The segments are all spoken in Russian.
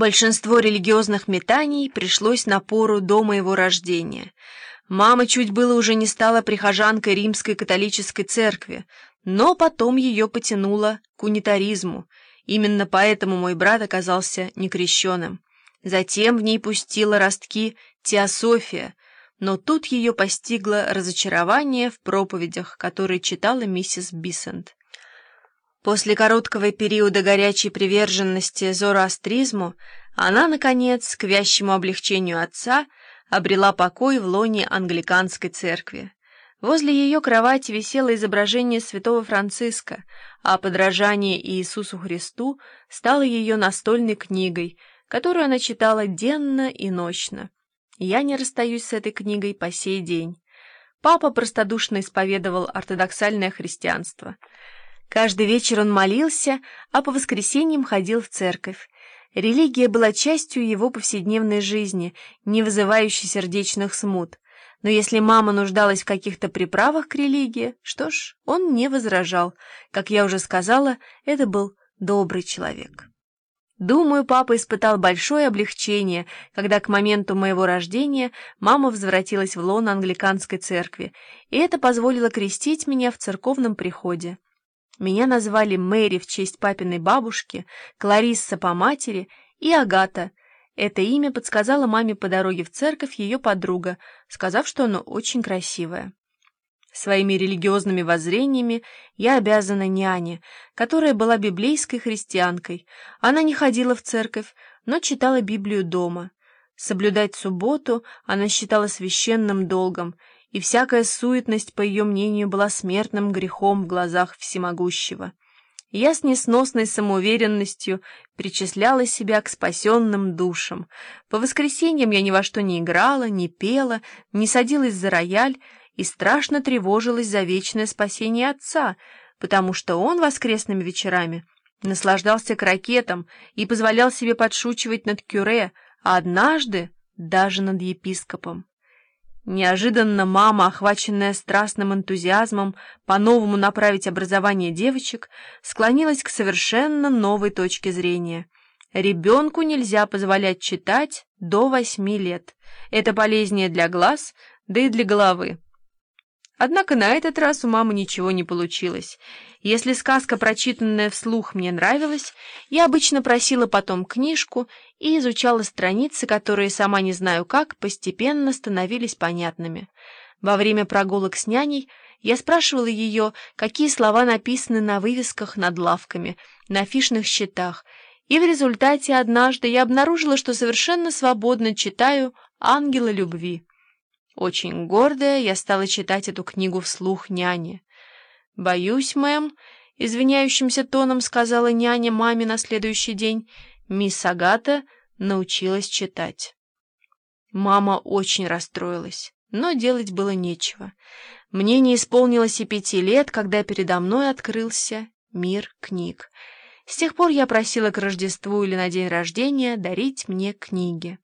Большинство религиозных метаний пришлось на пору до моего рождения. Мама чуть было уже не стала прихожанкой римской католической церкви, но потом ее потянуло к унитаризму. Именно поэтому мой брат оказался некрещенным. Затем в ней пустила ростки теософия, но тут ее постигло разочарование в проповедях, которые читала миссис Бисент. После короткого периода горячей приверженности зороастризму она, наконец, к вящему облегчению отца, обрела покой в лоне англиканской церкви. Возле ее кровати висело изображение святого Франциска, а подражание Иисусу Христу стало ее настольной книгой, которую она читала денно и ночно. Я не расстаюсь с этой книгой по сей день. Папа простодушно исповедовал ортодоксальное христианство — Каждый вечер он молился, а по воскресеньям ходил в церковь. Религия была частью его повседневной жизни, не вызывающей сердечных смут. Но если мама нуждалась в каких-то приправах к религии, что ж, он не возражал. Как я уже сказала, это был добрый человек. Думаю, папа испытал большое облегчение, когда к моменту моего рождения мама возвратилась в лон англиканской церкви, и это позволило крестить меня в церковном приходе. Меня назвали Мэри в честь папиной бабушки, Кларисса по матери и Агата. Это имя подсказала маме по дороге в церковь ее подруга, сказав, что оно очень красивое. Своими религиозными воззрениями я обязана няне, которая была библейской христианкой. Она не ходила в церковь, но читала Библию дома. Соблюдать субботу она считала священным долгом и всякая суетность, по ее мнению, была смертным грехом в глазах всемогущего. Я с несносной самоуверенностью причисляла себя к спасенным душам. По воскресеньям я ни во что не играла, не пела, не садилась за рояль и страшно тревожилась за вечное спасение отца, потому что он воскресными вечерами наслаждался крокетом и позволял себе подшучивать над кюре, а однажды даже над епископом. Неожиданно мама, охваченная страстным энтузиазмом по-новому направить образование девочек, склонилась к совершенно новой точке зрения. Ребенку нельзя позволять читать до восьми лет. Это полезнее для глаз, да и для головы. Однако на этот раз у мамы ничего не получилось. Если сказка, прочитанная вслух, мне нравилась, я обычно просила потом книжку и изучала страницы, которые, сама не знаю как, постепенно становились понятными. Во время прогулок с няней я спрашивала ее, какие слова написаны на вывесках над лавками, на афишных щитах, и в результате однажды я обнаружила, что совершенно свободно читаю «Ангела любви». Очень гордая, я стала читать эту книгу вслух няне. «Боюсь, мэм», — извиняющимся тоном сказала няня маме на следующий день, «мисс Агата научилась читать». Мама очень расстроилась, но делать было нечего. Мне не исполнилось и пяти лет, когда передо мной открылся мир книг. С тех пор я просила к Рождеству или на день рождения дарить мне книги.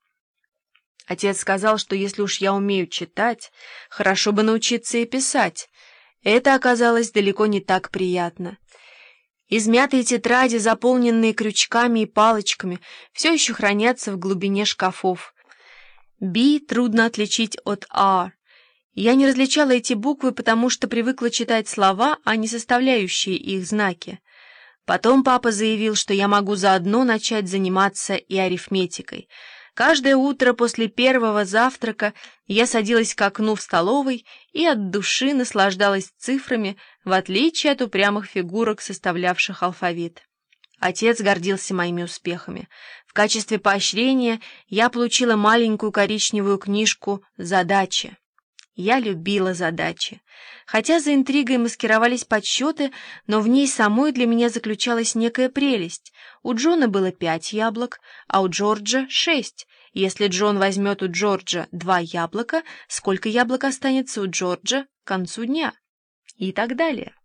Отец сказал, что если уж я умею читать, хорошо бы научиться и писать. Это оказалось далеко не так приятно. Измятые тетради, заполненные крючками и палочками, все еще хранятся в глубине шкафов. «Би» трудно отличить от «ар». Я не различала эти буквы, потому что привыкла читать слова, а не составляющие их знаки. Потом папа заявил, что я могу заодно начать заниматься и арифметикой — Каждое утро после первого завтрака я садилась к окну в столовой и от души наслаждалась цифрами, в отличие от упрямых фигурок, составлявших алфавит. Отец гордился моими успехами. В качестве поощрения я получила маленькую коричневую книжку «Задачи». Я любила задачи. Хотя за интригой маскировались подсчеты, но в ней самой для меня заключалась некая прелесть. У Джона было пять яблок, а у Джорджа — шесть. Если Джон возьмет у Джорджа два яблока, сколько яблок останется у Джорджа к концу дня? И так далее.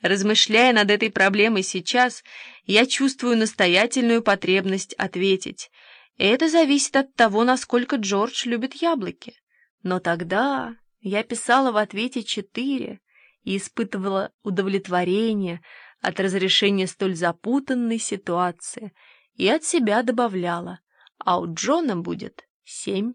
Размышляя над этой проблемой сейчас, я чувствую настоятельную потребность ответить. Это зависит от того, насколько Джордж любит яблоки. Но тогда я писала в ответе четыре и испытывала удовлетворение от разрешения столь запутанной ситуации. и от себя добавляла, а у Джона будет семь.